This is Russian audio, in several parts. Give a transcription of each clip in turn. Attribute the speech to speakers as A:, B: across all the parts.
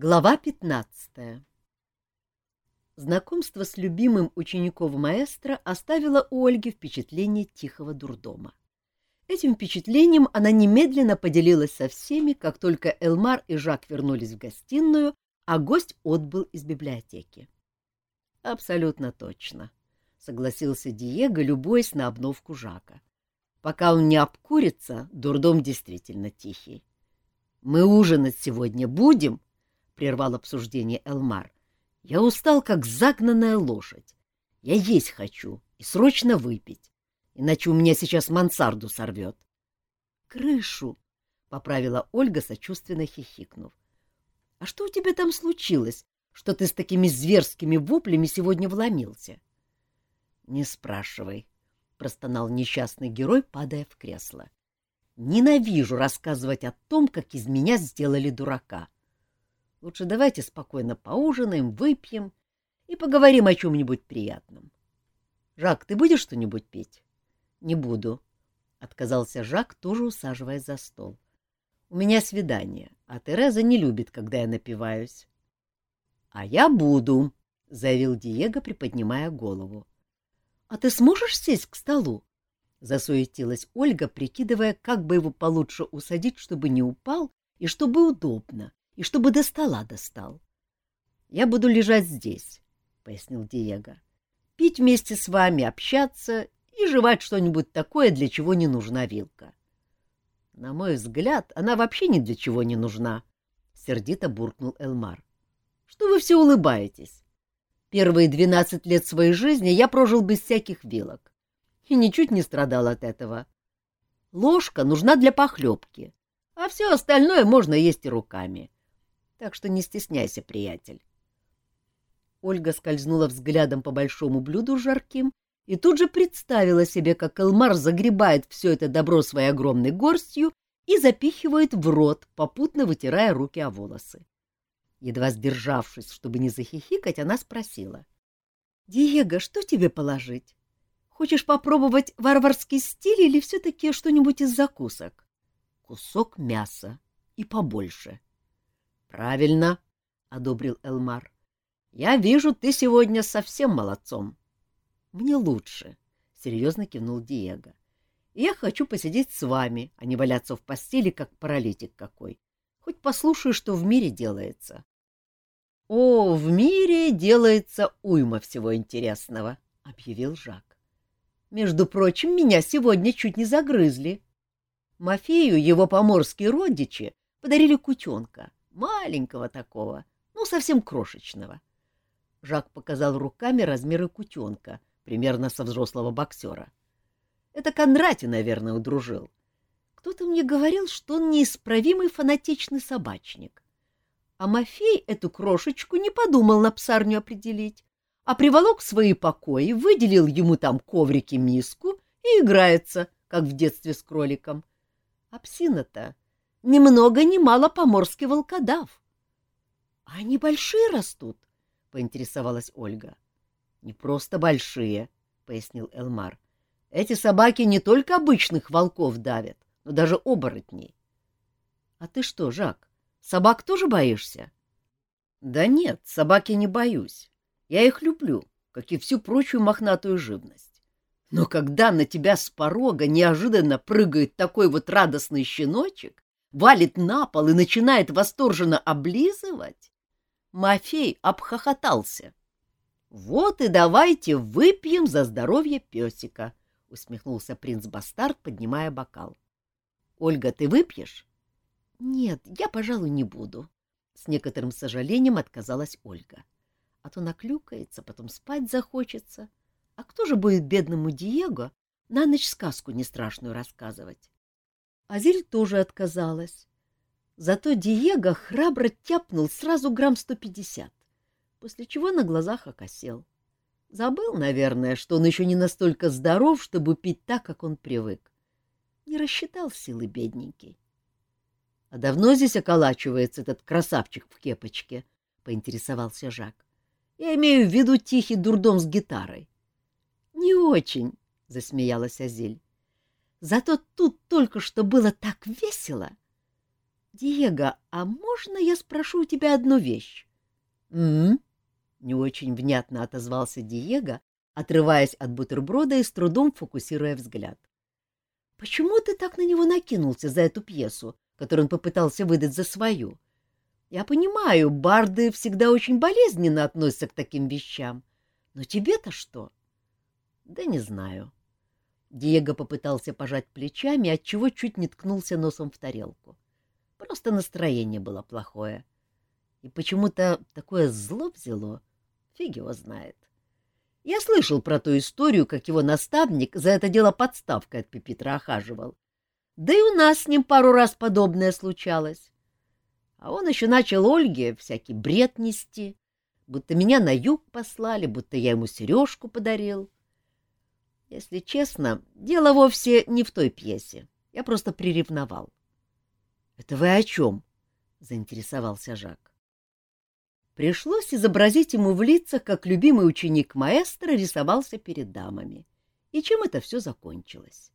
A: Глава 15 Знакомство с любимым учеником маэстро оставило у Ольги впечатление тихого дурдома. Этим впечатлением она немедленно поделилась со всеми, как только Элмар и Жак вернулись в гостиную, а гость отбыл из библиотеки. — Абсолютно точно, — согласился Диего, любуясь на обновку Жака. — Пока он не обкурится, дурдом действительно тихий. — Мы ужинать сегодня будем? — прервал обсуждение Элмар. Я устал, как загнанная лошадь. Я есть хочу и срочно выпить, иначе у меня сейчас мансарду сорвет. — Крышу, — поправила Ольга, сочувственно хихикнув. — А что у тебя там случилось, что ты с такими зверскими воплями сегодня вломился? — Не спрашивай, — простонал несчастный герой, падая в кресло. — Ненавижу рассказывать о том, как из меня сделали дурака. — Лучше давайте спокойно поужинаем, выпьем и поговорим о чем-нибудь приятном. Жак, ты будешь что-нибудь пить? — Не буду, — отказался Жак, тоже усаживаясь за стол. — У меня свидание, а Тереза не любит, когда я напиваюсь. — А я буду, — заявил Диего, приподнимая голову. — А ты сможешь сесть к столу? — засуетилась Ольга, прикидывая, как бы его получше усадить, чтобы не упал и чтобы удобно, и чтобы до стола достал. — Я буду лежать здесь, — пояснил Диего. — Пить вместе с вами, общаться и жевать что-нибудь такое, для чего не нужна вилка. — На мой взгляд, она вообще ни для чего не нужна, — сердито буркнул Элмар. — Что вы все улыбаетесь? Первые двенадцать лет своей жизни я прожил без всяких вилок и ничуть не страдал от этого. Ложка нужна для похлебки, а все остальное можно есть и руками. — так что не стесняйся, приятель. Ольга скользнула взглядом по большому блюду жарким и тут же представила себе, как Элмар загребает все это добро своей огромной горстью и запихивает в рот, попутно вытирая руки о волосы. Едва сдержавшись, чтобы не захихикать, она спросила. — Диего, что тебе положить? Хочешь попробовать варварский стиль или все-таки что-нибудь из закусок? — Кусок мяса и побольше. — Правильно, одобрил Элмар. Я вижу, ты сегодня совсем молодцом. Мне лучше, серьезно кивнул Диего. Я хочу посидеть с вами, а не валяться в постели, как паралитик какой. Хоть послушаю, что в мире делается. — О, в мире делается уйма всего интересного, — объявил Жак. — Между прочим, меня сегодня чуть не загрызли. Мафею его поморские родичи подарили кутенка, Маленького такого, ну, совсем крошечного. Жак показал руками размеры кутенка, примерно со взрослого боксера. Это Кондрати, наверное, удружил. Кто-то мне говорил, что он неисправимый фанатичный собачник. А Мафей эту крошечку не подумал на псарню определить, а приволок в свои покои, выделил ему там коврики миску и играется, как в детстве с кроликом. А псина-то ни много мало поморский волкодав. — они большие растут? — поинтересовалась Ольга. — Не просто большие, — пояснил Элмар. — Эти собаки не только обычных волков давят, но даже оборотней. — А ты что, Жак, собак тоже боишься? — Да нет, собаки не боюсь. Я их люблю, как и всю прочую мохнатую живность. Но когда на тебя с порога неожиданно прыгает такой вот радостный щеночек, валит на пол и начинает восторженно облизывать, Мафей обхохотался. — Вот и давайте выпьем за здоровье песика, — усмехнулся принц-бастард, поднимая бокал. — Ольга, ты выпьешь? — Нет, я, пожалуй, не буду. С некоторым сожалением отказалась Ольга. А то наклюкается, потом спать захочется. А кто же будет бедному Диего на ночь сказку не страшную рассказывать? Азиль тоже отказалась. Зато Диего храбро тяпнул сразу грамм сто пятьдесят, после чего на глазах окосел. Забыл, наверное, что он еще не настолько здоров, чтобы пить так, как он привык. Не рассчитал силы бедненький. — А давно здесь околачивается этот красавчик в кепочке? — поинтересовался Жак. — Я имею в виду тихий дурдом с гитарой. — Не очень, — засмеялась Азиль. Зато тут только что было так весело. Диего, а можно я спрошу у тебя одну вещь? М? Не очень внятно отозвался Диего, отрываясь от бутерброда и с трудом фокусируя взгляд. Почему ты так на него накинулся за эту пьесу, которую он попытался выдать за свою? Я понимаю, барды всегда очень болезненно относятся к таким вещам. Но тебе-то что? Да не знаю. Диего попытался пожать плечами, отчего чуть не ткнулся носом в тарелку. Просто настроение было плохое. И почему-то такое зло взяло, фиг его знает. Я слышал про ту историю, как его наставник за это дело подставкой от Пепитра охаживал. Да и у нас с ним пару раз подобное случалось. А он еще начал Ольге всякий бред нести, будто меня на юг послали, будто я ему сережку подарил. Если честно, дело вовсе не в той пьесе. Я просто приревновал. — Это вы о чем? — заинтересовался Жак. Пришлось изобразить ему в лицах, как любимый ученик маэстро рисовался перед дамами. И чем это все закончилось?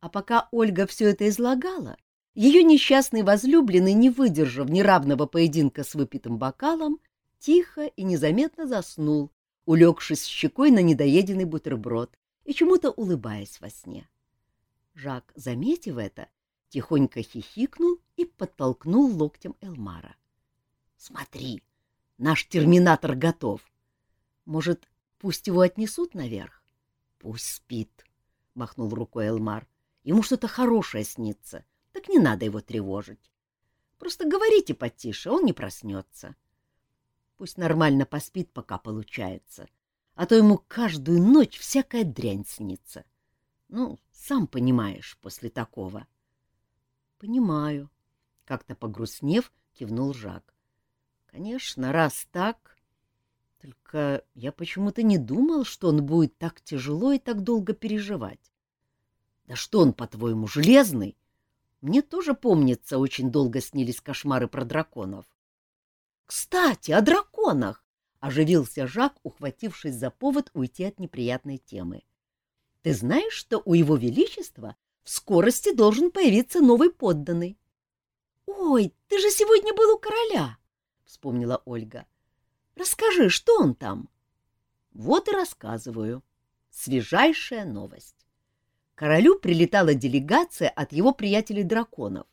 A: А пока Ольга все это излагала, ее несчастный возлюбленный, не выдержав неравного поединка с выпитым бокалом, тихо и незаметно заснул, улегшись щекой на недоеденный бутерброд и чему-то улыбаясь во сне. Жак, заметив это, тихонько хихикнул и подтолкнул локтем Элмара. — Смотри, наш терминатор готов. Может, пусть его отнесут наверх? — Пусть спит, — махнул рукой Элмар. — Ему что-то хорошее снится, так не надо его тревожить. Просто говорите потише, он не проснется. Пусть нормально поспит, пока получается, а то ему каждую ночь всякая дрянь снится. Ну, сам понимаешь, после такого. —— Понимаю. Как-то погрустнев, кивнул Жак. — Конечно, раз так. Только я почему-то не думал, что он будет так тяжело и так долго переживать. Да что он, по-твоему, железный? Мне тоже, помнится, очень долго снились кошмары про драконов. — Кстати, о драконах! — оживился Жак, ухватившись за повод уйти от неприятной темы. — Ты знаешь, что у его величества в скорости должен появиться новый подданный. — Ой, ты же сегодня был у короля! — вспомнила Ольга. — Расскажи, что он там? — Вот и рассказываю. Свежайшая новость. Королю прилетала делегация от его приятелей-драконов.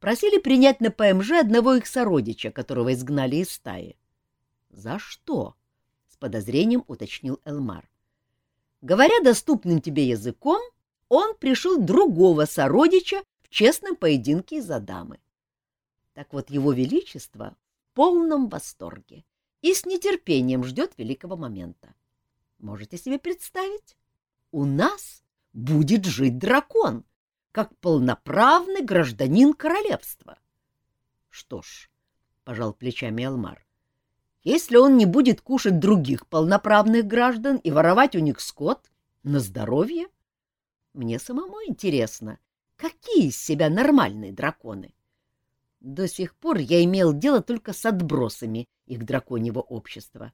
A: Просили принять на ПМЖ одного их сородича, которого изгнали из стаи. — За что? — с подозрением уточнил Элмар. — Говоря доступным тебе языком, он пришил другого сородича в честном поединке из-за дамы. Так вот, его величество в полном восторге и с нетерпением ждет великого момента. Можете себе представить? У нас будет жить дракон, как полноправный гражданин королевства. Что ж, — пожал плечами Алмар, — если он не будет кушать других полноправных граждан и воровать у них скот, на здоровье, мне самому интересно, какие из себя нормальные драконы. До сих пор я имел дело только с отбросами их драконьего общества.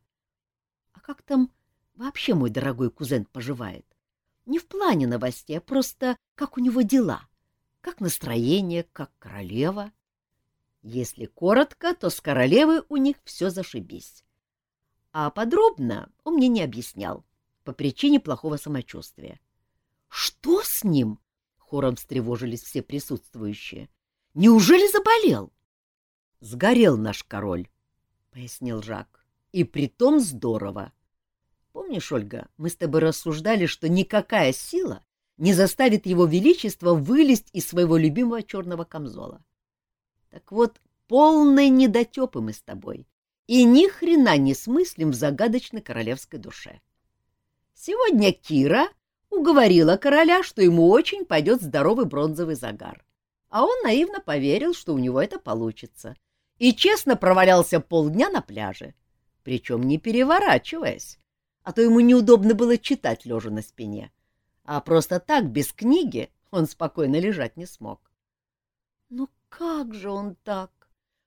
A: А как там вообще мой дорогой кузен поживает? Не в плане новостей, а просто как у него дела, как настроение, как королева. Если коротко, то с королевой у них все зашибись. А подробно он мне не объяснял, по причине плохого самочувствия. Что с ним? Хором встревожились все присутствующие. Неужели заболел? Сгорел наш король, пояснил Жак. И притом здорово. Помнишь, Ольга, мы с тобой рассуждали, что никакая сила не заставит его величество вылезть из своего любимого черного камзола. Так вот, полные недотепы мы с тобой, и ни хрена не смыслим в загадочной королевской душе. Сегодня Кира уговорила короля, что ему очень пойдет здоровый бронзовый загар. А он наивно поверил, что у него это получится, и честно провалялся полдня на пляже, причем не переворачиваясь, а то ему неудобно было читать лежа на спине, а просто так, без книги, он спокойно лежать не смог. — Ну как же он так?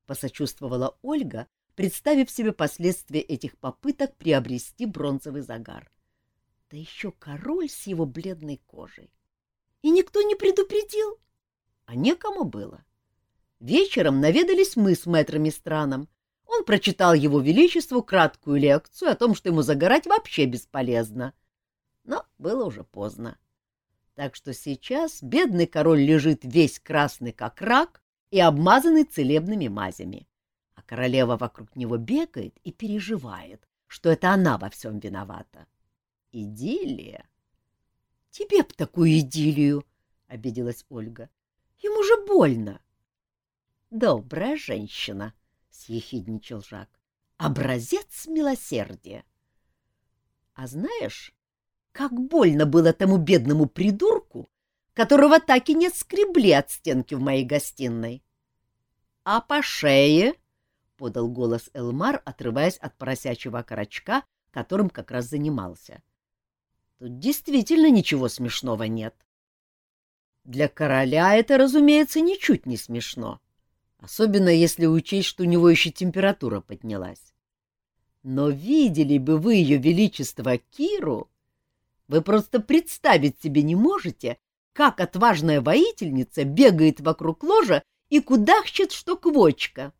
A: — посочувствовала Ольга, представив себе последствия этих попыток приобрести бронзовый загар. Да еще король с его бледной кожей. И никто не предупредил. А некому было. вечером наведались мы с мэтрами страном. Он прочитал его величеству краткую лекцию о том, что ему загорать вообще бесполезно. Но было уже поздно. Так что сейчас бедный король лежит весь красный, как рак, и обмазанный целебными мазями. А королева вокруг него бегает и переживает, что это она во всем виновата. Идиллия. — Тебе б такую идиллию, — обиделась Ольга. — Ему же больно. — Добрая женщина, — съехидничал Жак. — Образец милосердия. — А знаешь, как больно было тому бедному придурку, которого так и не скребли от стенки в моей гостиной. — А по шее? — подал голос Элмар, отрываясь от поросячьего окорочка, которым как раз занимался. — Тут действительно ничего смешного нет. Для короля это, разумеется, ничуть не смешно, особенно если учесть, что у него еще температура поднялась. Но видели бы вы ее величество Киру, вы просто представить себе не можете, как отважная воительница бегает вокруг ложа и кудахчет, что квочка.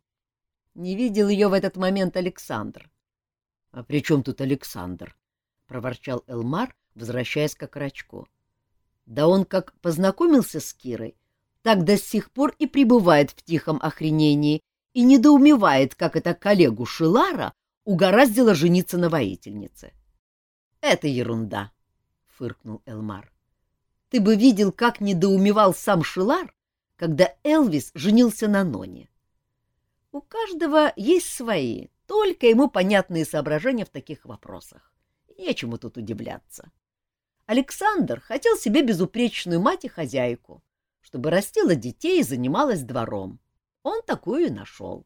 A: Не видел ее в этот момент Александр. — А при чем тут Александр? — проворчал Элмар, возвращаясь к окорочку. — Да он как познакомился с Кирой, так до сих пор и пребывает в тихом охренении и недоумевает, как это коллегу Шилара угораздило жениться на воительнице. — Это ерунда, — фыркнул Элмар. Ты бы видел, как недоумевал сам Шилар, когда Элвис женился на Ноне. У каждого есть свои, только ему понятные соображения в таких вопросах. Нечему тут удивляться. Александр хотел себе безупречную мать и хозяйку, чтобы растила детей и занималась двором. Он такую и нашел.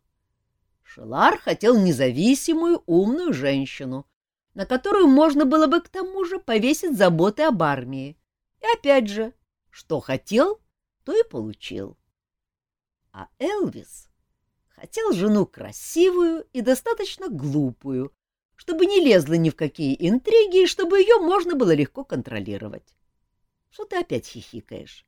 A: Шилар хотел независимую, умную женщину, на которую можно было бы к тому же повесить заботы об армии, и опять же, что хотел, то и получил. А Элвис хотел жену красивую и достаточно глупую, чтобы не лезла ни в какие интриги и чтобы ее можно было легко контролировать. Что ты опять хихикаешь?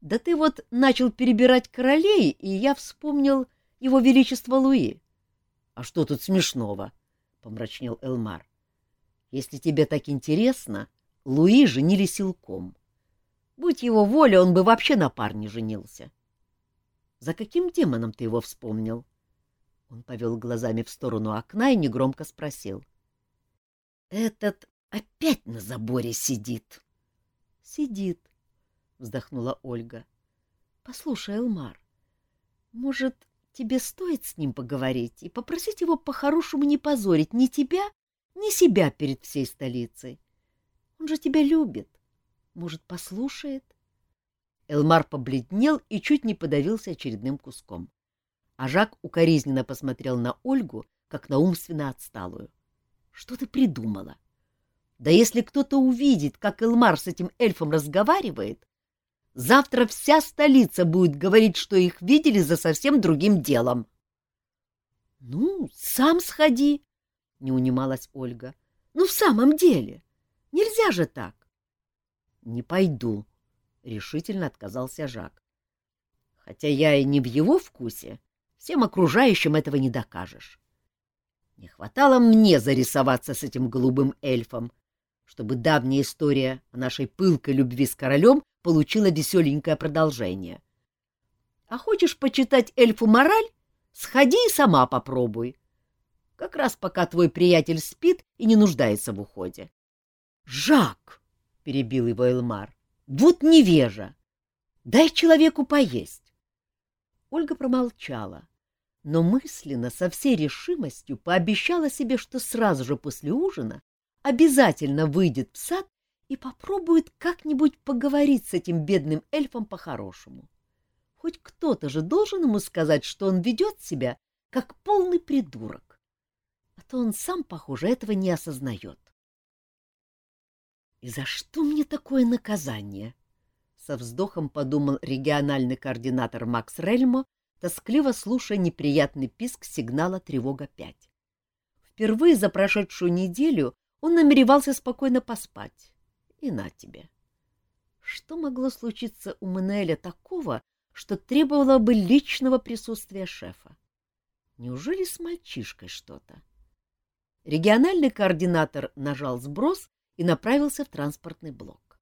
A: Да ты вот начал перебирать королей, и я вспомнил его величество Луи. — А что тут смешного? — помрачнел Элмар. — Если тебе так интересно, Луи женили силком. Будь его воля, он бы вообще на пар не женился. За каким демоном ты его вспомнил? Он повел глазами в сторону окна и негромко спросил. — Этот опять на заборе сидит. — Сидит, — вздохнула Ольга. — Послушай, Элмар, может, тебе стоит с ним поговорить и попросить его по-хорошему не позорить ни тебя, ни себя перед всей столицей? Он же тебя любит. Может, послушает? Элмар побледнел и чуть не подавился очередным куском. А Жак укоризненно посмотрел на Ольгу, как на умственно отсталую. — Что ты придумала? Да если кто-то увидит, как Элмар с этим эльфом разговаривает, завтра вся столица будет говорить, что их видели за совсем другим делом. — Ну, сам сходи, — не унималась Ольга. — Ну, в самом деле. Нельзя же так. — Не пойду, — решительно отказался Жак. Хотя я и не в его вкусе, всем окружающим этого не докажешь. Не хватало мне зарисоваться с этим голубым эльфом, чтобы давняя история о нашей пылкой любви с королем получила веселенькое продолжение. А хочешь почитать эльфу мораль? Сходи и сама попробуй. Как раз пока твой приятель спит и не нуждается в уходе. Жак, — перебил его Элмар, — вот невежа. Дай человеку поесть. Ольга промолчала, но мысленно со всей решимостью пообещала себе, что сразу же после ужина обязательно выйдет в сад и попробует как-нибудь поговорить с этим бедным эльфом по-хорошему. Хоть кто-то же должен ему сказать, что он ведет себя как полный придурок. А то он сам, похоже, этого не осознает. За что мне такое наказание? Со вздохом подумал региональный координатор Макс Рельмо, тоскливо слушая неприятный писк сигнала «Тревога-5». Впервые за прошедшую неделю он намеревался спокойно поспать. И на тебе. Что могло случиться у Манеля такого, что требовало бы личного присутствия шефа. Неужели с мальчишкой что-то? Региональный координатор нажал сброс и направился в транспортный блок.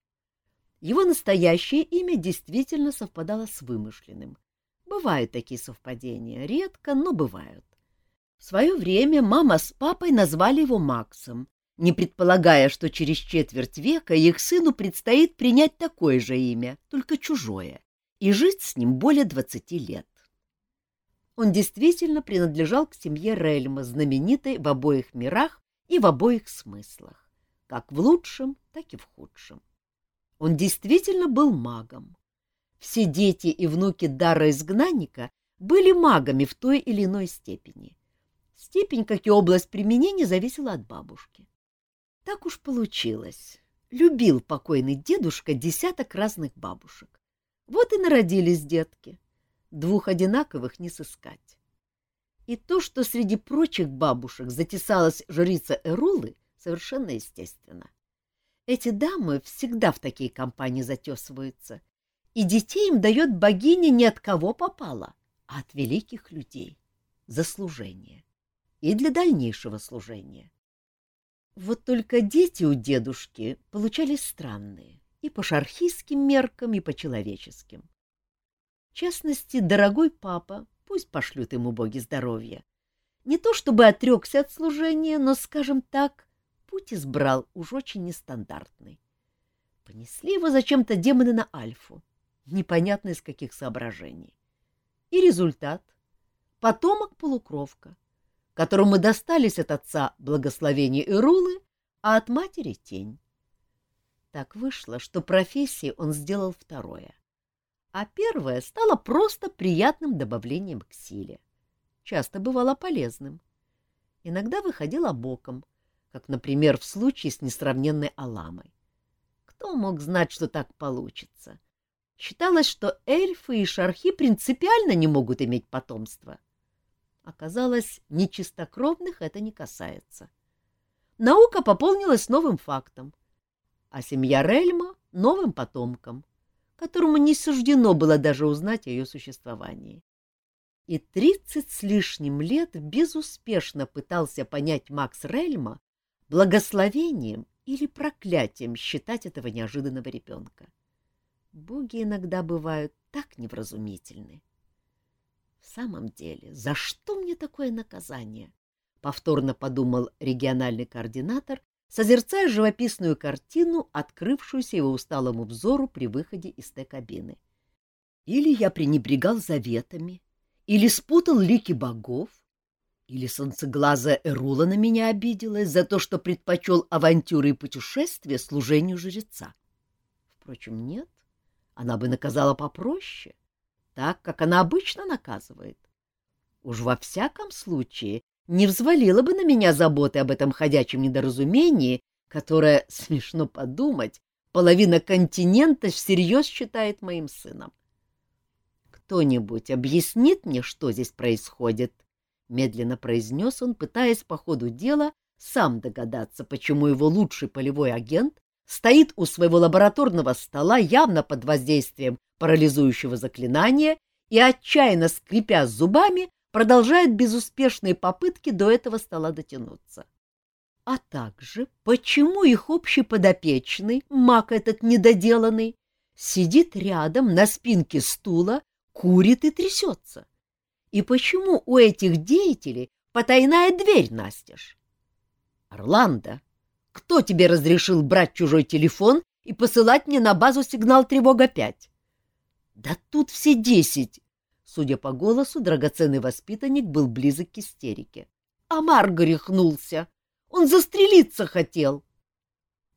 A: Его настоящее имя действительно совпадало с вымышленным. Бывают такие совпадения, редко, но бывают. В свое время мама с папой назвали его Максом, не предполагая, что через четверть века их сыну предстоит принять такое же имя, только чужое, и жить с ним более двадцати лет. Он действительно принадлежал к семье Рельма, знаменитой в обоих мирах и в обоих смыслах, как в лучшем, так и в худшем. Он действительно был магом. Все дети и внуки дара изгнанника были магами в той или иной степени. Степень, как и область применения, зависела от бабушки. Так уж получилось. Любил покойный дедушка десяток разных бабушек. Вот и народились детки. Двух одинаковых не сыскать. И то, что среди прочих бабушек затесалась жрица Эрулы, совершенно естественно. Эти дамы всегда в такие компании затесываются, и детей им дает богиня не от кого попало, а от великих людей, за служение и для дальнейшего служения. Вот только дети у дедушки получались странные, и по шархийским меркам, и по человеческим. В частности, дорогой папа, пусть пошлют ему боги здоровья, не то чтобы отрекся от служения, но, скажем так, путь избрал уж очень нестандартный. Понесли его зачем-то демоны на Альфу, непонятно из каких соображений. И результат — потомок-полукровка, которому достались от отца благословение Ирулы, а от матери — тень. Так вышло, что профессии он сделал второе, а первое стало просто приятным добавлением к силе. Часто бывало полезным. Иногда выходило боком, как, например, в случае с несравненной Аламой. Кто мог знать, что так получится? Считалось, что эльфы и шархи принципиально не могут иметь потомства — Оказалось, нечистокровных это не касается. Наука пополнилась новым фактом, а семья Рельма — новым потомком, которому не суждено было даже узнать о ее существовании. И тридцать с лишним лет безуспешно пытался понять Макс Рельма благословением или проклятием считать этого неожиданного ребенка. Боги иногда бывают так невразумительны. В самом деле, за что мне такое наказание? Повторно подумал региональный координатор, созерцая живописную картину, открывшуюся его усталому взору при выходе из Т-кабины. Или я пренебрегал заветами, или спутал лики богов, или солнцеглазая Эрула на меня обиделась за то, что предпочел авантюры и путешествия служению жреца. Впрочем, нет, она бы наказала попроще — так, как она обычно наказывает. Уж во всяком случае не взвалила бы на меня заботы об этом ходячем недоразумении, которое, смешно подумать, половина континента всерьез считает моим сыном. «Кто-нибудь объяснит мне, что здесь происходит?» — медленно произнес он, пытаясь по ходу дела сам догадаться, почему его лучший полевой агент стоит у своего лабораторного стола явно под воздействием парализующего заклинания и, отчаянно скрипя зубами, продолжает безуспешные попытки до этого стола дотянуться. А также, почему их общий подопечный, маг этот недоделанный, сидит рядом на спинке стула, курит и трясется? И почему у этих деятелей потайная дверь настежь? Орландо, кто тебе разрешил брать чужой телефон и посылать мне на базу сигнал тревога 5? Да тут все десять. Судя по голосу, драгоценный воспитанник был близок к истерике. А Марго рехнулся. Он застрелиться хотел.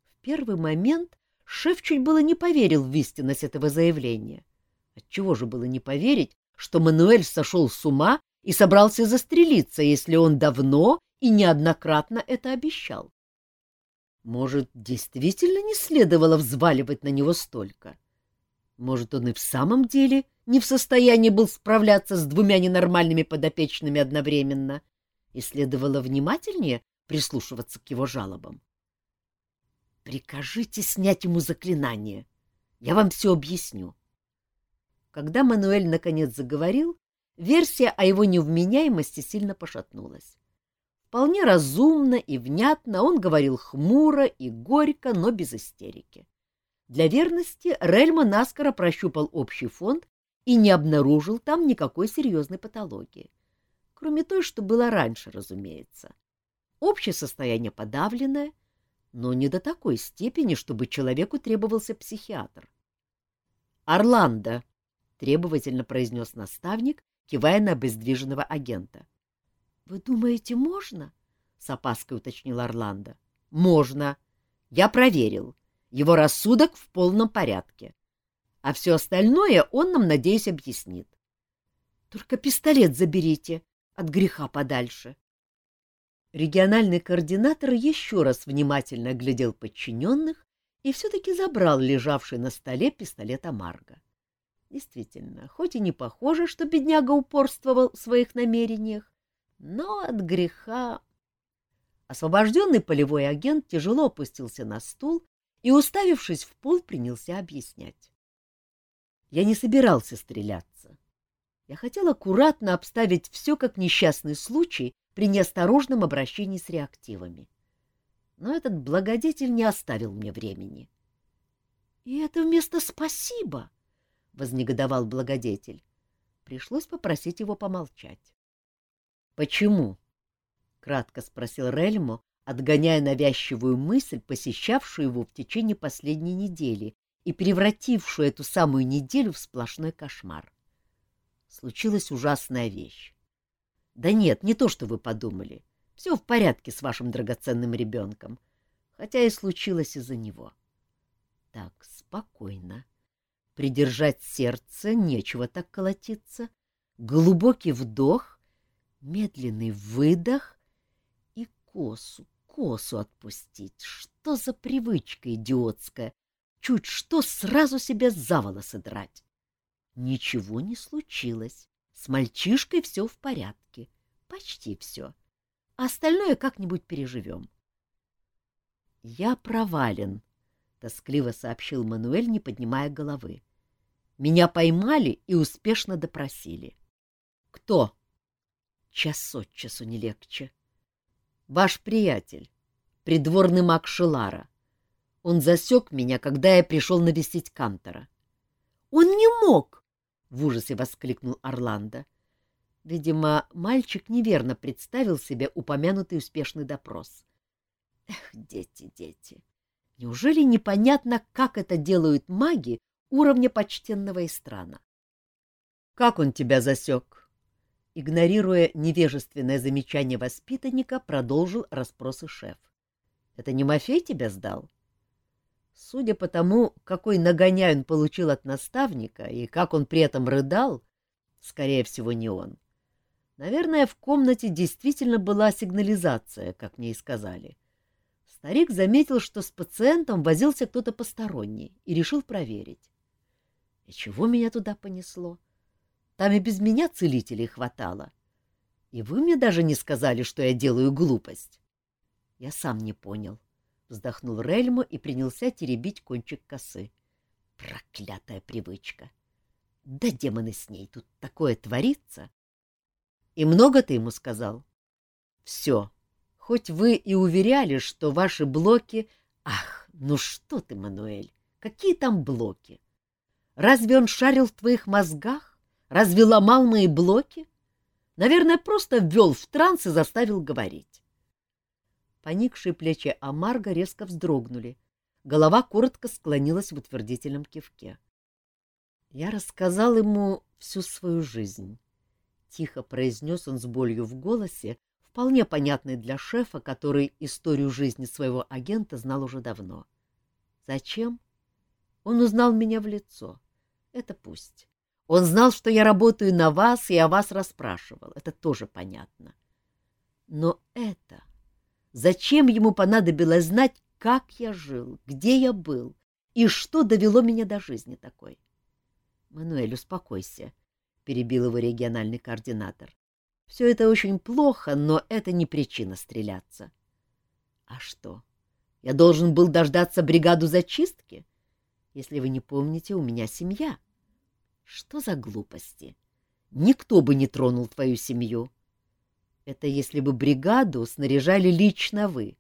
A: В первый момент шеф чуть было не поверил в истинность этого заявления. Отчего же было не поверить, что Мануэль сошел с ума и собрался застрелиться, если он давно и неоднократно это обещал? Может, действительно не следовало взваливать на него столько? — может, он и в самом деле не в состоянии был справляться с двумя ненормальными подопечными одновременно, и следовало внимательнее прислушиваться к его жалобам. «Прикажите снять ему заклинание. Я вам все объясню». Когда Мануэль наконец заговорил, версия о его невменяемости сильно пошатнулась. Вполне разумно и внятно он говорил хмуро и горько, но без истерики. Для верности Рельма наскоро прощупал общий фонд и не обнаружил там никакой серьезной патологии. Кроме той, что было раньше, разумеется. Общее состояние подавленное, но не до такой степени, чтобы человеку требовался психиатр. «Орландо!» — требовательно произнес наставник, кивая на обездвиженного агента. «Вы думаете, можно?» — с опаской уточнил Орландо. «Можно. Я проверил. Его рассудок в полном порядке. А все остальное он нам, надеюсь, объяснит. Только пистолет заберите от греха подальше. Региональный координатор еще раз внимательно глядел подчиненных и все-таки забрал лежавший на столе пистолет Амарго. Действительно, хоть и не похоже, что бедняга упорствовал в своих намерениях, но от греха... Освобожденный полевой агент тяжело опустился на стул и, уставившись в пол, принялся объяснять. Я не собирался стреляться. Я хотел аккуратно обставить все как несчастный случай при неосторожном обращении с реактивами. Но этот благодетель не оставил мне времени. — И это вместо «спасибо», — вознегодовал благодетель. Пришлось попросить его помолчать. — Почему? — кратко спросил Рельмо, отгоняя навязчивую мысль, посещавшую его в течение последней недели и превратившую эту самую неделю в сплошной кошмар. Случилась ужасная вещь. Да нет, не то, что вы подумали. Все в порядке с вашим драгоценным ребенком, хотя и случилось из-за него. Так, спокойно. Придержать сердце, нечего так колотиться. Глубокий вдох, медленный выдох и косу, косу отпустить. Что за привычка идиотская? Чуть что сразу себя за волосы драть. Ничего не случилось. С мальчишкой все в порядке. Почти все. Остальное как-нибудь переживем. — Я провален, — тоскливо сообщил Мануэль, не поднимая головы. — Меня поймали и успешно допросили. — Кто? — Час от часу не легче. Ваш приятель, придворный маг Шелара. Он засек меня, когда я пришел навестить Кантора. — Он не мог! — в ужасе воскликнул Орландо. Видимо, мальчик неверно представил себе упомянутый успешный допрос. Эх, дети, дети! Неужели непонятно, как это делают маги уровня почтенного Истрана? — Как он тебя засек? Игнорируя невежественное замечание воспитанника, продолжил расспросы шеф. — Это не Мафей тебя сдал? Судя по тому, какой нагоняй он получил от наставника и как он при этом рыдал, скорее всего, не он. Наверное, в комнате действительно была сигнализация, как мне и сказали. Старик заметил, что с пациентом возился кто-то посторонний, и решил проверить. И чего меня туда понесло? Там и без меня целителей хватало. И вы мне даже не сказали, что я делаю глупость. Я сам не понял. Вздохнул Рельмо и принялся теребить кончик косы. Проклятая привычка! Да демоны с ней, тут такое творится! И много ты ему сказал? Все. Хоть вы и уверяли, что ваши блоки... Ах, ну что ты, Мануэль, какие там блоки? Разве он шарил в твоих мозгах? Разве ломал мои блоки? Наверное, просто ввел в транс и заставил говорить. Поникшие плечи Амарга резко вздрогнули. Голова коротко склонилась в утвердительном кивке. Я рассказал ему всю свою жизнь. Тихо произнес он с болью в голосе, вполне понятный для шефа, который историю жизни своего агента знал уже давно. Зачем? Он узнал меня в лицо. Это пусть. Он знал, что я работаю на вас и о вас расспрашивал. Это тоже понятно. Но это... Зачем ему понадобилось знать, как я жил, где я был и что довело меня до жизни такой? — Мануэль, успокойся, — перебил его региональный координатор. — Все это очень плохо, но это не причина стреляться. — А что? Я должен был дождаться бригаду зачистки? Если вы не помните, у меня семья. — Что за глупости? Никто бы не тронул твою семью. Это если бы бригаду снаряжали лично вы.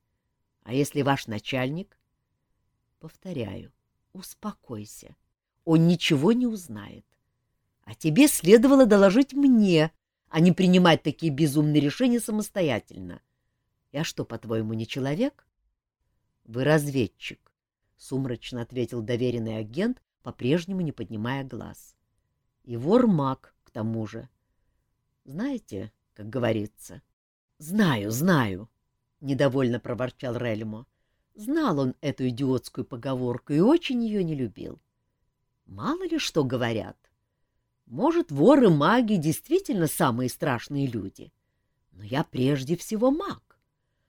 A: А если ваш начальник? Повторяю, успокойся. Он ничего не узнает. А тебе следовало доложить мне, а не принимать такие безумные решения самостоятельно. Я что, по-твоему, не человек? — Вы разведчик, — сумрачно ответил доверенный агент, по-прежнему не поднимая глаз. — И вор-маг, к тому же. Знаете, как говорится. — Знаю, знаю, — недовольно проворчал Рельмо. Знал он эту идиотскую поговорку и очень ее не любил. Мало ли что говорят. Может, воры-маги действительно самые страшные люди. Но я прежде всего маг.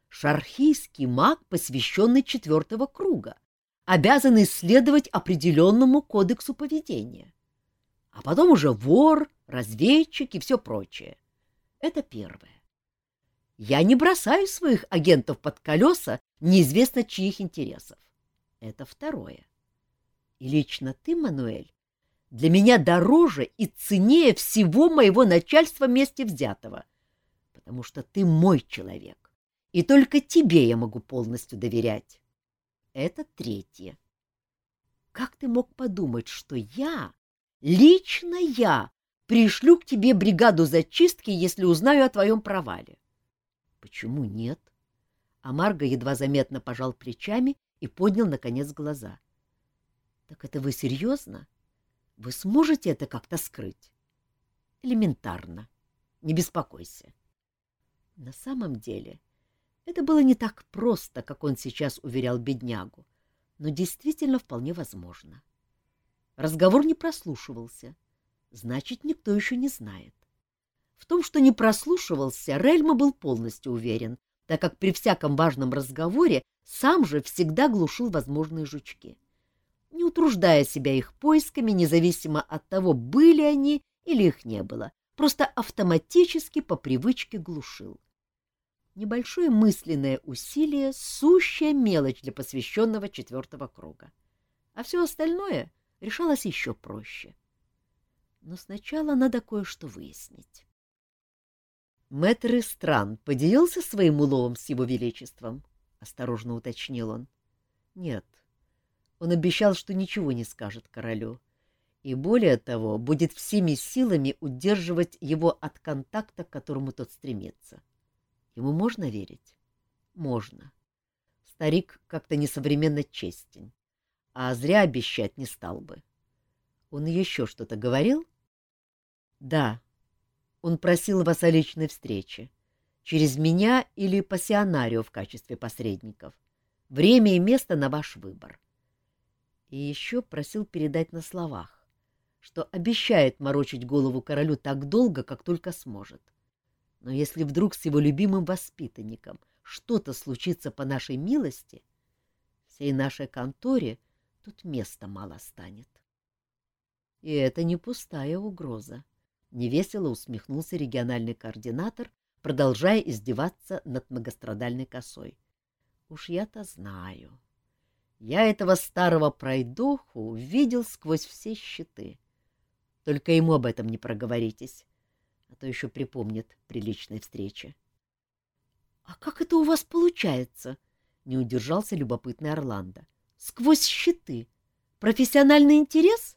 A: Шархийский маг, посвященный четвертого круга, обязан исследовать определенному кодексу поведения. А потом уже вор, разведчик и все прочее. Это первое. Я не бросаю своих агентов под колеса неизвестно чьих интересов. Это второе. И лично ты, Мануэль, для меня дороже и ценнее всего моего начальства вместе взятого, потому что ты мой человек, и только тебе я могу полностью доверять. Это третье. Как ты мог подумать, что я, лично я, пришлю к тебе бригаду зачистки, если узнаю о твоем провале? Почему нет? А Марго едва заметно пожал плечами и поднял, наконец, глаза. — Так это вы серьезно? — вы сможете это как-то скрыть? Элементарно. Не беспокойся. На самом деле, это было не так просто, как он сейчас уверял беднягу, но действительно вполне возможно. Разговор не прослушивался, значит, никто еще не знает. В том, что не прослушивался, Рельма был полностью уверен, так как при всяком важном разговоре сам же всегда глушил возможные жучки не утруждая себя их поисками, независимо от того, были они или их не было, просто автоматически по привычке глушил. Небольшое мысленное усилие — сущая мелочь для посвященного четвертого круга. А все остальное решалось еще проще. Но сначала надо кое-что выяснить. Мэтр Истран поделился своим уловом с его величеством? — осторожно уточнил он. — Нет, он обещал, что ничего не скажет королю, и более того, будет всеми силами удерживать его от контакта, к которому тот стремится. Ему можно верить? Можно. Старик как-то несовременно честен, а зря обещать не стал бы. Он еще что-то говорил? Да. Он просил вас о личной встрече. Через меня или пассионарио в качестве посредников. Время и место на ваш выбор. — и еще просил передать на словах, что обещает морочить голову королю так долго, как только сможет. Но если вдруг с его любимым воспитанником что-то случится по нашей милости, всей нашей конторе тут места мало станет. И это не пустая угроза. Невесело усмехнулся региональный координатор, продолжая издеваться над многострадальной косой. Уж я-то знаю. Я этого старого пройдоху видел сквозь все щиты. Только ему об этом не проговоритесь, а то еще припомнит при личной встрече. — А как это у вас получается? — не удержался любопытный Орландо. — Сквозь щиты. Профессиональный интерес?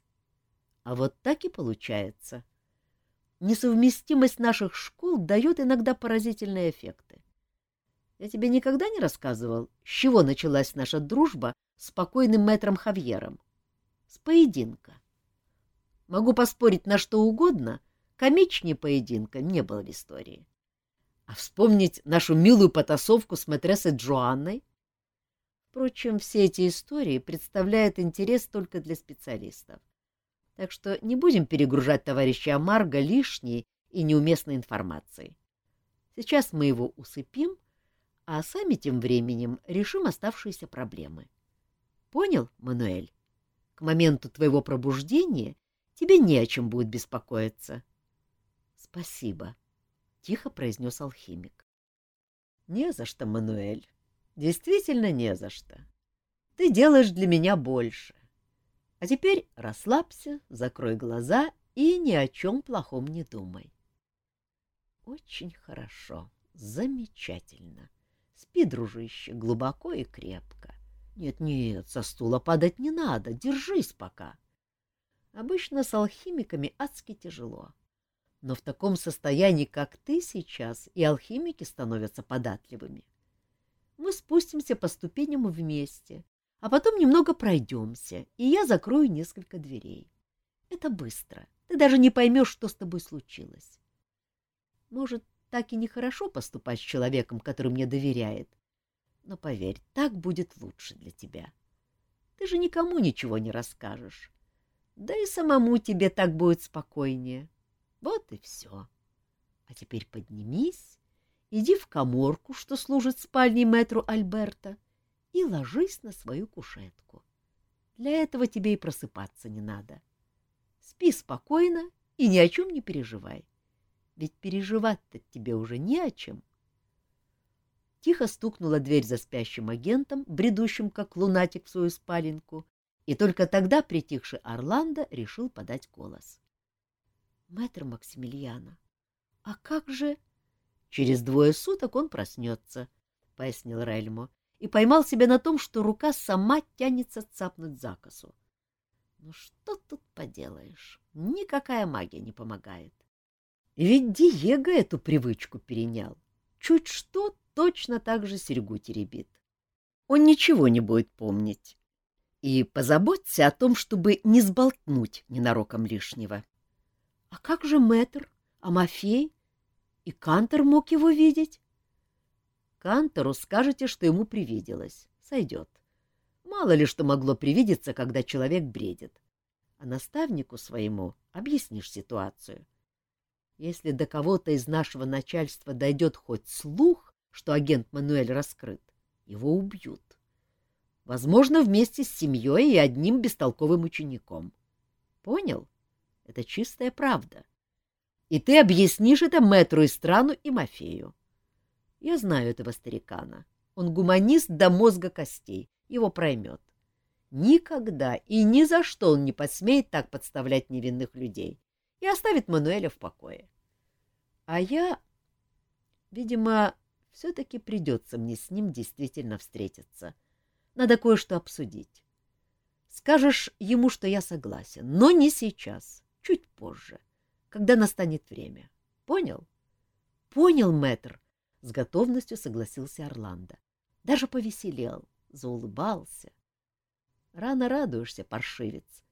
A: А вот так и получается. Несовместимость наших школ дает иногда поразительные эффекты. Я тебе никогда не рассказывал, с чего началась наша дружба спокойным мэтром Хавьером. С поединка. Могу поспорить на что угодно, комичнее поединка не было в истории. А вспомнить нашу милую потасовку с матрессой Джоанной? Впрочем, все эти истории представляют интерес только для специалистов. Так что не будем перегружать товарища Амарго лишней и неуместной информацией. Сейчас мы его усыпим, а сами тем временем решим оставшиеся проблемы. — Понял, Мануэль? К моменту твоего пробуждения тебе не о чем будет беспокоиться. — Спасибо, — тихо произнес алхимик. — Не за что, Мануэль. Действительно не за что. Ты делаешь для меня больше. А теперь расслабься, закрой глаза и ни о чем плохом не думай. Очень хорошо, замечательно. Спи, дружище, глубоко и крепко. Нет-нет, со стула падать не надо, держись пока. Обычно с алхимиками адски тяжело. Но в таком состоянии, как ты сейчас, и алхимики становятся податливыми. Мы спустимся по ступеням вместе, а потом немного пройдемся, и я закрою несколько дверей. Это быстро. Ты даже не поймешь, что с тобой случилось. Может, так и нехорошо поступать с человеком, который мне доверяет. Но поверь, так будет лучше для тебя. Ты же никому ничего не расскажешь. Да и самому тебе так будет спокойнее. Вот и все. А теперь поднимись, иди в коморку, что служит спальней мэтру Альберта, и ложись на свою кушетку. Для этого тебе и просыпаться не надо. Спи спокойно и ни о чем не переживай. Ведь переживать-то тебе уже не о чем. Тихо стукнула дверь за спящим агентом, бредущим как лунатик в свою спаленку, и только тогда притихший Орландо решил подать голос. — Мэтр Максимилиана, а как же... — Через двое суток он проснется, — пояснил Рельмо, и поймал себя на том, что рука сама тянется цапнуть за косу. Ну что тут поделаешь, никакая магия не помогает. Ведь Диего эту привычку перенял. Чуть что, точно так же серьгу теребит. Он ничего не будет помнить. И позаботься о том, чтобы не сболтнуть ненароком лишнего. А как же мэтр, Амафей? И Кантор мог его видеть? Кантору скажете, что ему привиделось. Сойдет. Мало ли что могло привидеться, когда человек бредит. А наставнику своему объяснишь ситуацию. Если до кого-то из нашего начальства дойдет хоть слух, что агент Мануэль раскрыт, его убьют. Возможно, вместе с семьей и одним бестолковым учеником. Понял? Это чистая правда. И ты объяснишь это мэтру Истрану и Мафею. Я знаю этого старикана. Он гуманист до мозга костей. Его проймет. Никогда и ни за что он не посмеет так подставлять невинных людей и оставит Мануэля в покое. А я... Видимо, все-таки придется мне с ним действительно встретиться. Надо кое-что обсудить. Скажешь ему, что я согласен, но не сейчас, чуть позже, когда настанет время. Понял? Понял, мэтр, с готовностью согласился Орландо. Даже повеселел, заулыбался. Рано радуешься, паршивец.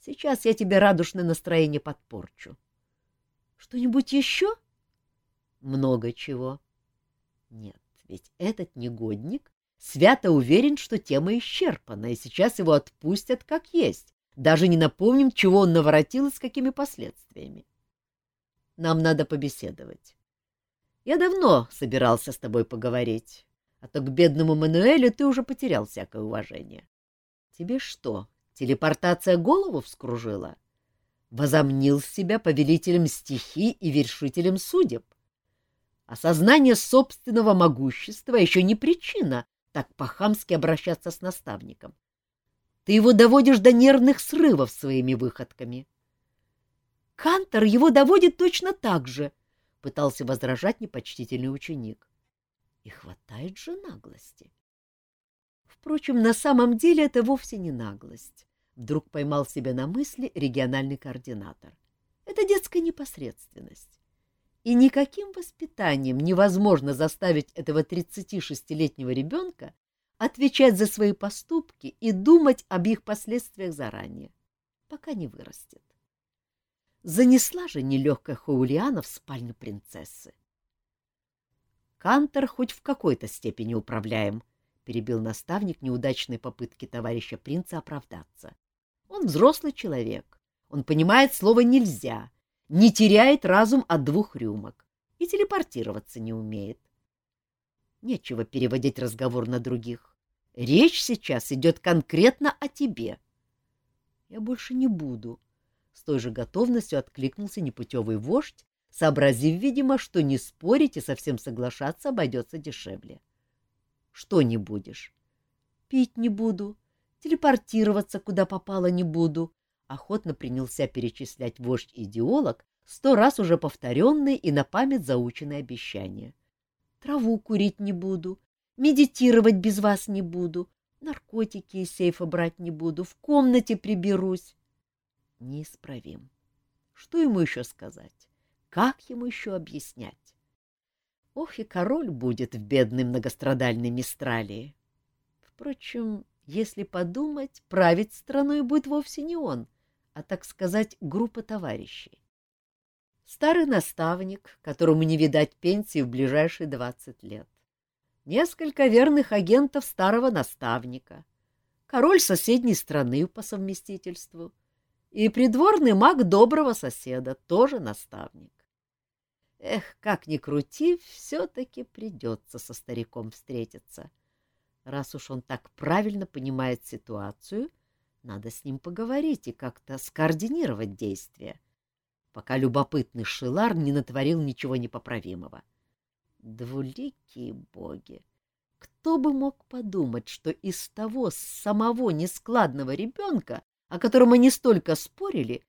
A: Сейчас я тебе радушное настроение подпорчу. Что-нибудь еще? Много чего. Нет, ведь этот негодник свято уверен, что тема исчерпана, и сейчас его отпустят как есть, даже не напомним, чего он наворотил и с какими последствиями. Нам надо побеседовать. Я давно собирался с тобой поговорить, а то к бедному Мануэлю ты уже потерял всякое уважение. Тебе что, телепортация голову вскружила? Возомнил себя повелителем стихий и вершителем судеб. Осознание собственного могущества еще не причина так по-хамски обращаться с наставником. Ты его доводишь до нервных срывов своими выходками. Кантор его доводит точно так же, — пытался возражать непочтительный ученик. И хватает же наглости. Впрочем, на самом деле это вовсе не наглость. Вдруг поймал себя на мысли региональный координатор. Это детская непосредственность. И никаким воспитанием невозможно заставить этого 36-летнего ребенка отвечать за свои поступки и думать об их последствиях заранее, пока не вырастет. Занесла же нелегкая Хаулиана в спальню принцессы. Кантор хоть в какой-то степени управляем, — перебил наставник неудачной попытки товарища принца оправдаться. Он взрослый человек, он понимает слово «нельзя», не теряет разум от двух рюмок и телепортироваться не умеет. Нечего переводить разговор на других. Речь сейчас идет конкретно о тебе. Я больше не буду. С той же готовностью откликнулся непутевый вождь, сообразив, видимо, что не спорить и совсем соглашаться обойдется дешевле. Что не будешь? Пить не буду, телепортироваться куда попало не буду, охотно принялся перечислять вождь-идеолог сто раз уже повторенные и на память заученные обещания. Траву курить не буду, медитировать без вас не буду, наркотики из сейфа брать не буду, в комнате приберусь. Неисправим. Что ему еще сказать? Как ему еще объяснять? Ох, и король будет в бедной многострадальной Мистралии. Впрочем, если подумать, править страной будет вовсе не он, а, так сказать, группа товарищей. Старый наставник, которому не видать пенсии в ближайшие двадцать лет. Несколько верных агентов старого наставника. Король соседней страны по совместительству. И придворный маг доброго соседа, тоже наставник. Эх, как ни крути, все-таки придется со стариком встретиться. Раз уж он так правильно понимает ситуацию, надо с ним поговорить и как-то скоординировать действия, пока любопытный Шилар не натворил ничего непоправимого. Двуликие боги! Кто бы мог подумать, что из того самого нескладного ребенка, о котором они столько спорили,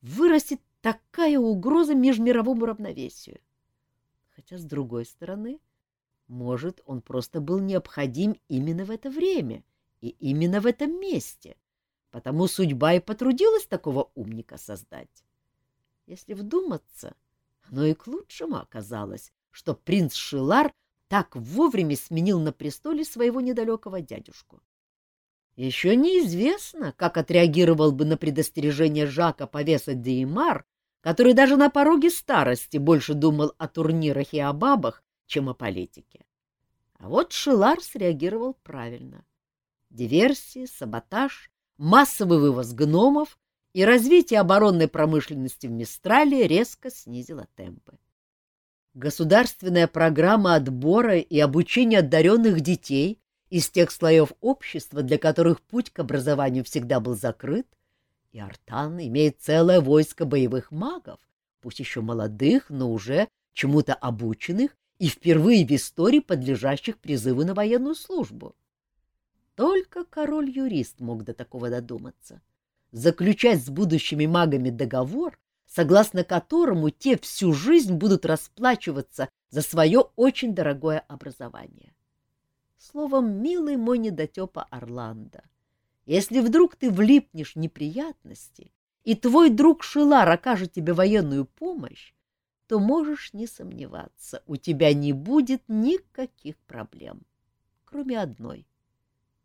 A: вырастет такая угроза межмировому равновесию. Хотя, с другой стороны, может, он просто был необходим именно в это время и именно в этом месте, потому судьба и потрудилась такого умника создать. Если вдуматься, оно и к лучшему оказалось, что принц Шилар так вовремя сменил на престоле своего недалекого дядюшку. Еще неизвестно, как отреагировал бы на предостережение Жака повесать Деймар который даже на пороге старости больше думал о турнирах и о бабах, чем о политике. А вот Шилар среагировал правильно. Диверсии, саботаж, массовый вывоз гномов и развитие оборонной промышленности в Мистрале резко снизило темпы. Государственная программа отбора и обучения одаренных детей из тех слоев общества, для которых путь к образованию всегда был закрыт, и Артан имеет целое войско боевых магов, пусть еще молодых, но уже чему-то обученных и впервые в истории подлежащих призыву на военную службу. Только король-юрист мог до такого додуматься. Заключать с будущими магами договор, согласно которому те всю жизнь будут расплачиваться за свое очень дорогое образование. Словом, милый мой недотепа Орландо, если вдруг ты влипнешь в неприятности, и твой друг Шилар окажет тебе военную помощь, то можешь не сомневаться, у тебя не будет никаких проблем, кроме одной.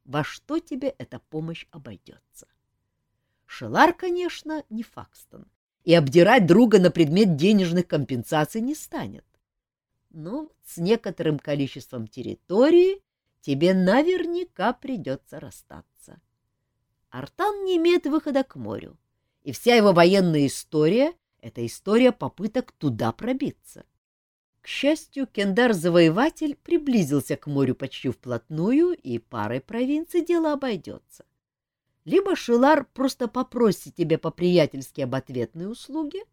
A: Во что тебе эта помощь обойдется? Шилар, конечно, не Факстон, и обдирать друга на предмет денежных компенсаций не станет. Но с некоторым количеством территории тебе наверняка придется расстаться. Артан не имеет выхода к морю, и вся его военная история — это история попыток туда пробиться. К счастью, Кендар-завоеватель приблизился к морю почти вплотную, и парой провинций дело обойдется. Либо Шилар просто попросит тебя по-приятельски об ответной услуге,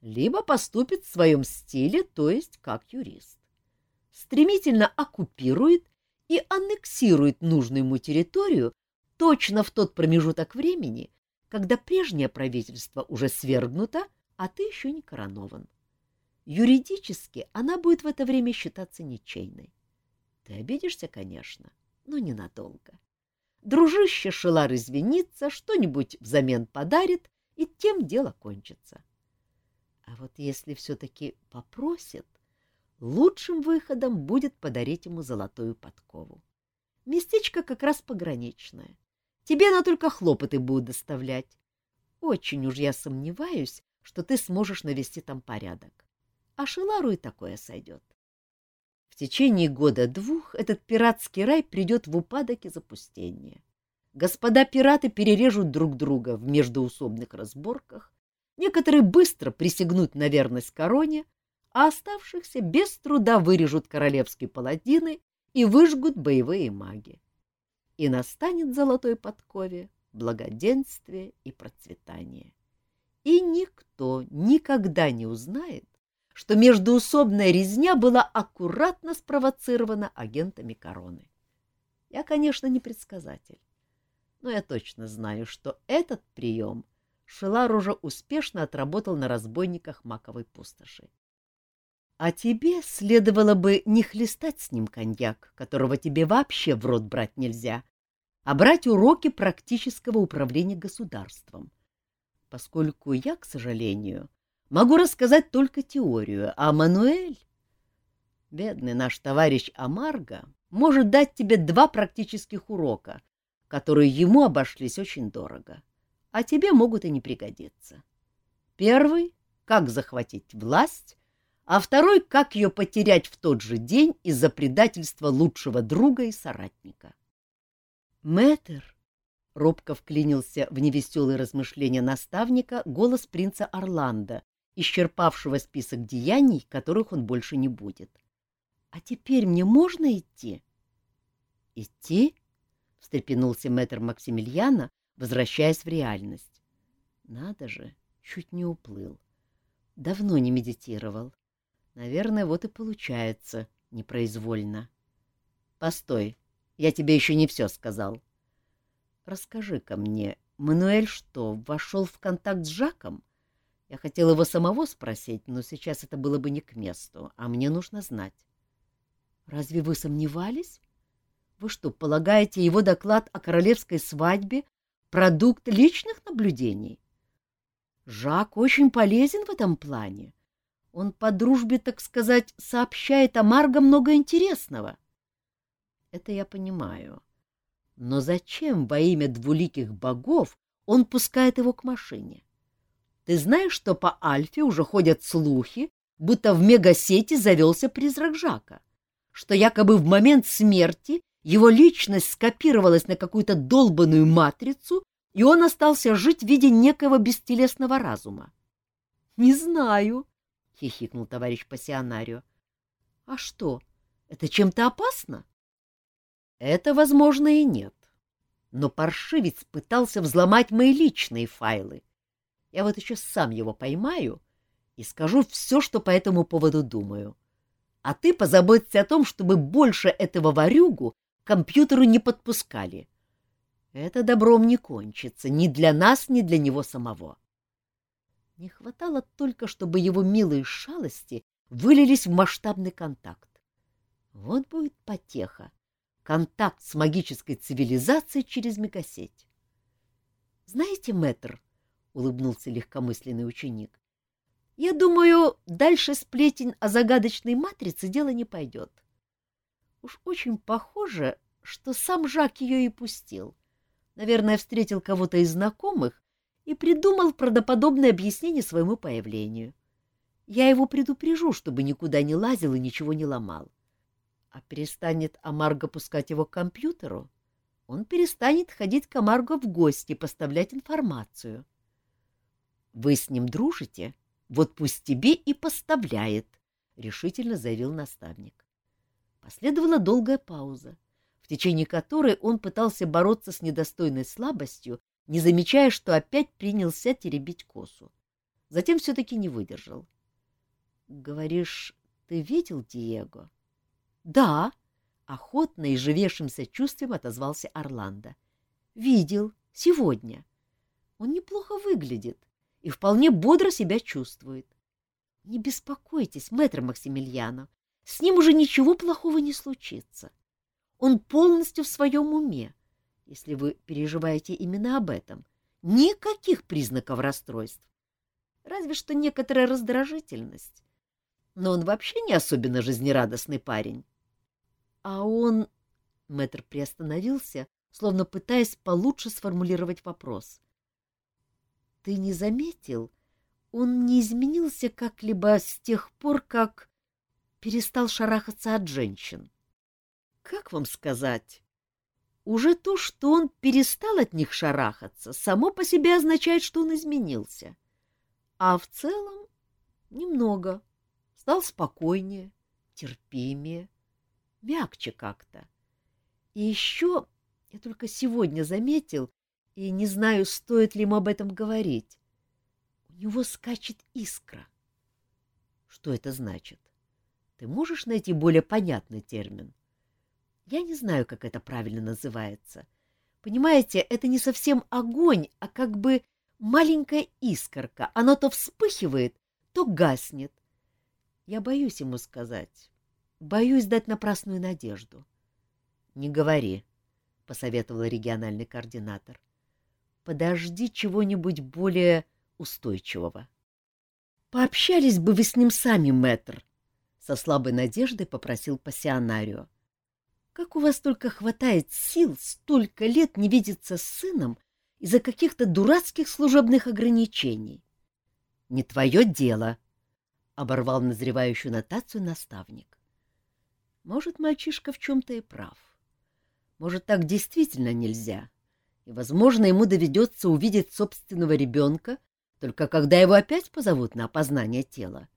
A: либо поступит в своем стиле, то есть как юрист. Стремительно оккупирует и аннексирует нужную ему территорию, точно в тот промежуток времени, когда прежнее правительство уже свергнуто, а ты еще не коронован. Юридически она будет в это время считаться ничейной. Ты обидишься, конечно, но ненадолго. Дружище Шелар извинится, что-нибудь взамен подарит, и тем дело кончится. А вот если все-таки попросит, лучшим выходом будет подарить ему золотую подкову. Местечко как раз пограничное. Тебе она только хлопоты будет доставлять. Очень уж я сомневаюсь, что ты сможешь навести там порядок. А Шелару и такое сойдет. В течение года-двух этот пиратский рай придет в упадок и запустение. Господа пираты перережут друг друга в междоусобных разборках, некоторые быстро присягнут на верность короне, а оставшихся без труда вырежут королевские паладины и выжгут боевые маги и настанет золотой подкове благоденствие и процветание. И никто никогда не узнает, что междуусобная резня была аккуратно спровоцирована агентами короны. Я, конечно, не предсказатель, но я точно знаю, что этот прием Шелар уже успешно отработал на разбойниках маковой пустоши. А тебе следовало бы не хлестать с ним коньяк, которого тебе вообще в рот брать нельзя, а брать уроки практического управления государством. Поскольку я, к сожалению, могу рассказать только теорию, а Мануэль... Бедный наш товарищ Амарго может дать тебе два практических урока, которые ему обошлись очень дорого, а тебе могут и не пригодиться. Первый — как захватить власть, а второй — как ее потерять в тот же день из-за предательства лучшего друга и соратника. Мэтр, робко вклинился в невеселые размышления наставника голос принца Орландо, исчерпавшего список деяний, которых он больше не будет. — А теперь мне можно идти? — Идти? — встрепенулся мэтр Максимилиана, возвращаясь в реальность. — Надо же, чуть не уплыл. Давно не медитировал. Наверное, вот и получается непроизвольно. — Постой, я тебе еще не все сказал. Расскажи-ка мне, Мануэль что, вошел в контакт с Жаком? Я хотел его самого спросить, но сейчас это было бы не к месту, а мне нужно знать. Разве вы сомневались? Вы что, полагаете, его доклад о королевской свадьбе — продукт личных наблюдений? Жак очень полезен в этом плане. Он по дружбе, так сказать, сообщает о Марго много интересного. Это я понимаю. Но зачем во имя двуликих богов он пускает его к машине? Ты знаешь, что по Альфе уже ходят слухи, будто в мегасети завелся призрак Жака, что якобы в момент смерти его личность скопировалась на какую-то долбанную матрицу, и он остался жить в виде некого бестелесного разума. — Не знаю, — хихикнул товарищ пассионарио. — А что, это чем-то опасно? — Это, возможно, и нет. Но паршивец пытался взломать мои личные файлы. Я вот еще сам его поймаю и скажу все, что по этому поводу думаю. А ты позаботься о том, чтобы больше этого ворюгу к компьютеру не подпускали. Это добром не кончится ни для нас, ни для него самого. Не хватало только, чтобы его милые шалости вылились в масштабный контакт. Вот будет потеха. Контакт с магической цивилизацией через мегасеть. — Знаете, мэтр, — улыбнулся легкомысленный ученик, — я думаю, дальше сплетень о загадочной матрице дело не пойдет. Уж очень похоже, что сам Жак ее и пустил. Наверное, встретил кого-то из знакомых и придумал правдоподобное объяснение своему появлению. Я его предупрежу, чтобы никуда не лазил и ничего не ломал. А перестанет Амарго пускать его к компьютеру, он перестанет ходить к Амарго в гости и поставлять информацию. Вы с ним дружите? Вот пусть тебе и поставляет, — решительно заявил наставник. Последовала долгая пауза, в течение которой он пытался бороться с недостойной слабостью не замечая, что опять принялся теребить косу. Затем все-таки не выдержал. — Говоришь, ты видел Диего? — Да, — охотно и живейшим сочувствием отозвался Орландо. — Видел. Сегодня. Он неплохо выглядит и вполне бодро себя чувствует. Не беспокойтесь, мэтр Максимилиано, с ним уже ничего плохого не случится. Он полностью в своем уме если вы переживаете именно об этом. Никаких признаков расстройств. Разве что некоторая раздражительность. Но он вообще не особенно жизнерадостный парень. А он... Мэтр приостановился, словно пытаясь получше сформулировать вопрос. Ты не заметил? Он не изменился как-либо с тех пор, как перестал шарахаться от женщин. Как вам сказать? Уже то, что он перестал от них шарахаться, само по себе означает, что он изменился. А в целом немного. Стал спокойнее, терпимее, мягче как-то. И еще я только сегодня заметил, и не знаю, стоит ли ему об этом говорить. У него скачет искра. Что это значит? Ты можешь найти более понятный термин? Я не знаю, как это правильно называется. Понимаете, это не совсем огонь, а как бы маленькая искорка, оно то вспыхивает, то гаснет. Я боюсь ему сказать, боюсь дать напрасную надежду. — Не говори, — посоветовал региональный координатор. — Подожди чего-нибудь более устойчивого. — Пообщались бы вы с ним сами, мэтр, — со слабой надеждой попросил пассионарио. — Как у вас только хватает сил столько лет не видеться с сыном из-за каких-то дурацких служебных ограничений? — Не твое дело, — оборвал назревающую нотацию наставник. Может, мальчишка в чем-то и прав. Может, так действительно нельзя, и, возможно, ему доведется увидеть собственного ребенка, только когда его опять позовут на опознание тела.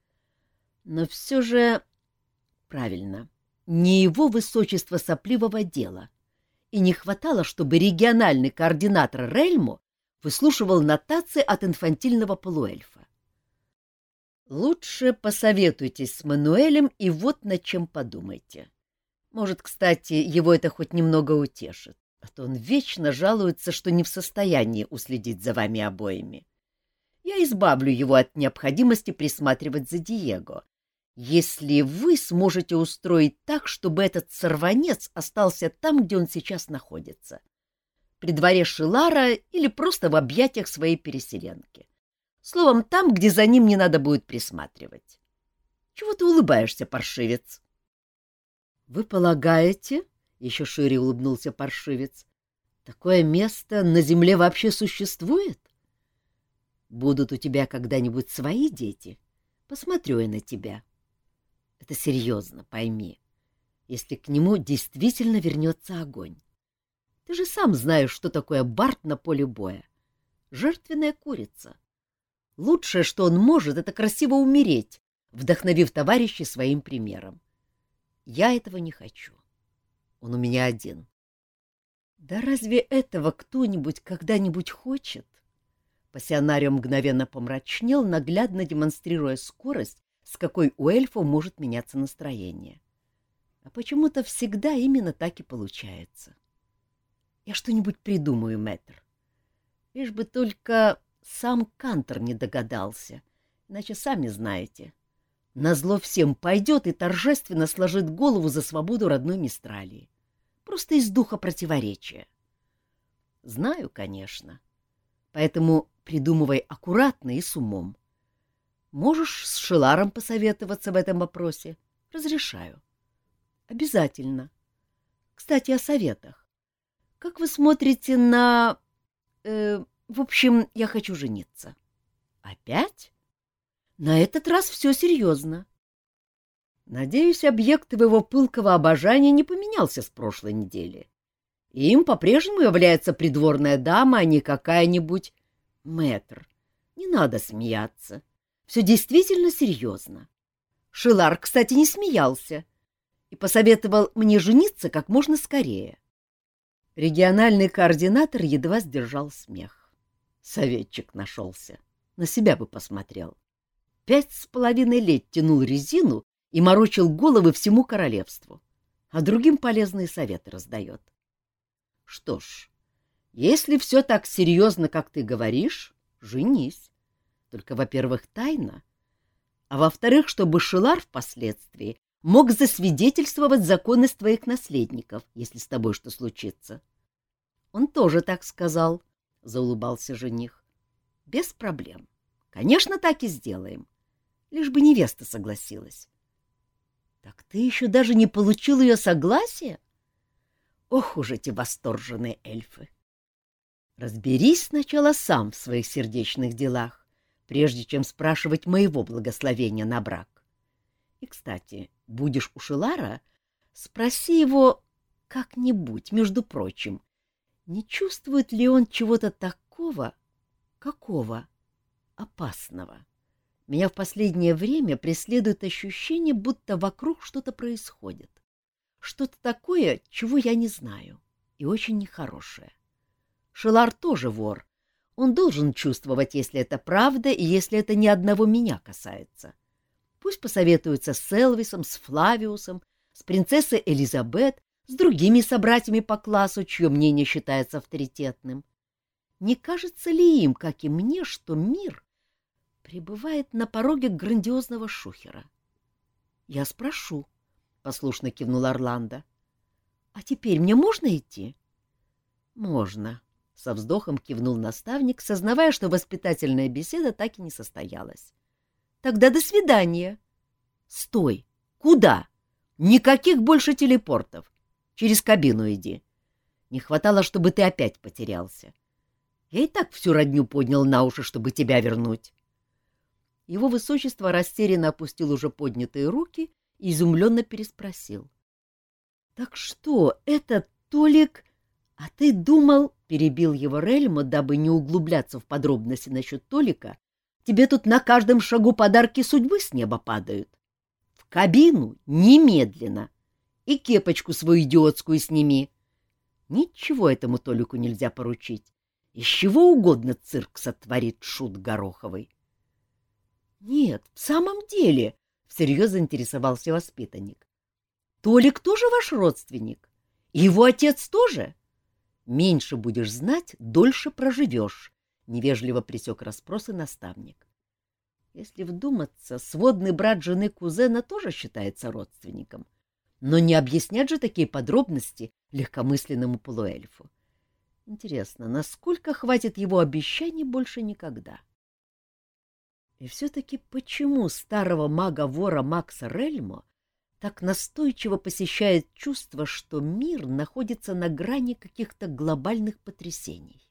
A: Но все же... Правильно, не его высочество сопливого дела. И не хватало, чтобы региональный координатор Рельму выслушивал нотации от инфантильного полуэльфа. Лучше посоветуйтесь с Мануэлем и вот над чем подумайте. Может, кстати, его это хоть немного утешит, а то он вечно жалуется, что не в состоянии уследить за вами обоими. Я избавлю его от необходимости присматривать за Диего, если вы сможете устроить так, чтобы этот сорванец остался там, где он сейчас находится. При дворе Шилара или просто в объятиях своей переселенки. Словом, там, где за ним не надо будет присматривать. Чего ты улыбаешься, паршивец? — Вы полагаете, — еще шире улыбнулся паршивец, — такое место на земле вообще существует? Будут у тебя когда-нибудь свои дети? Посмотрю я на тебя. Это серьезно, пойми, если к нему действительно вернется огонь. Ты же сам знаешь, что такое барт на поле боя. Жертвенная курица. Лучшее, что он может, это красиво умереть, вдохновив товарищей своим примером. Я этого не хочу. Он у меня один. Да разве этого кто-нибудь когда-нибудь хочет? Пассионарио мгновенно помрачнел, наглядно демонстрируя скорость, с какой у эльфа может меняться настроение. А почему-то всегда именно так и получается. Я что-нибудь придумаю, мэтр. Лишь бы только сам Кантор не догадался, иначе сами знаете. Назло всем пойдет и торжественно сложит голову за свободу родной Мистралии. Просто из духа противоречия. Знаю, конечно. Поэтому придумывай аккуратно и с умом. Можешь с Шиларом посоветоваться в этом вопросе? Разрешаю. Обязательно. Кстати, о советах. Как вы смотрите на... Э, в общем, я хочу жениться. Опять? На этот раз все серьезно. Надеюсь, объект твоего пылкого обожания не поменялся с прошлой недели. Им по-прежнему является придворная дама, а не какая-нибудь... Мэтр, не надо смеяться. Все действительно серьезно. Шилар, кстати, не смеялся и посоветовал мне жениться как можно скорее. Региональный координатор едва сдержал смех. Советчик нашелся. На себя бы посмотрел. Пять с половиной лет тянул резину и морочил головы всему королевству, а другим полезные советы раздает. Что ж, если все так серьезно, как ты говоришь, женись. Только, во-первых, тайна, а во-вторых, чтобы Шилар впоследствии мог засвидетельствовать законность твоих наследников, если с тобой что случится. Он тоже так сказал, — заулыбался жених. — Без проблем. Конечно, так и сделаем. Лишь бы невеста согласилась. — Так ты еще даже не получил ее согласия? Ох уж эти восторженные эльфы! Разберись сначала сам в своих сердечных делах, прежде чем спрашивать моего благословения на брак. И, кстати, будешь у Шилара, спроси его как-нибудь, между прочим, не чувствует ли он чего-то такого, какого, опасного? Меня в последнее время преследует ощущение, будто вокруг что-то происходит. Что-то такое, чего я не знаю, и очень нехорошее. Шелар тоже вор. Он должен чувствовать, если это правда и если это ни одного меня касается. Пусть посоветуется с Элвисом, с Флавиусом, с принцессой Элизабет, с другими собратьями по классу, чье мнение считается авторитетным. не кажется ли им, как и мне, что мир пребывает на пороге грандиозного шухера? — Я спрошу, — послушно кивнул Орландо. — А теперь мне можно идти? — Можно, — со вздохом кивнул наставник, сознавая, что воспитательная беседа так и не состоялась. — Тогда до свидания. — Стой! Куда? Никаких больше телепортов. Через кабину иди. Не хватало, чтобы ты опять потерялся. Я и так всю родню поднял на уши, чтобы тебя вернуть. Его высочество растерянно опустил уже поднятые руки и изумленно переспросил. — Так что, это Толик... А ты думал, — перебил его Рельмо, дабы не углубляться в подробности насчет Толика, — тебе тут на каждом шагу подарки судьбы с неба падают. В кабину немедленно. И кепочку свою идиотскую сними. Ничего этому Толику нельзя поручить. Из чего угодно цирк сотворит шут Гороховый. — Нет, в самом деле, — всерьез заинтересовался воспитанник. — Толик тоже ваш родственник? Его отец тоже? Меньше будешь знать, дольше проживешь, — невежливо присек расспросы наставник. Если вдуматься, сводный брат жены кузена тоже считается родственником. Но не объяснять же такие подробности легкомысленному полуэльфу. Интересно, насколько хватит его обещаний больше никогда? И все-таки почему старого мага-вора Макса Рельмо так настойчиво посещает чувство, что мир находится на грани каких-то глобальных потрясений?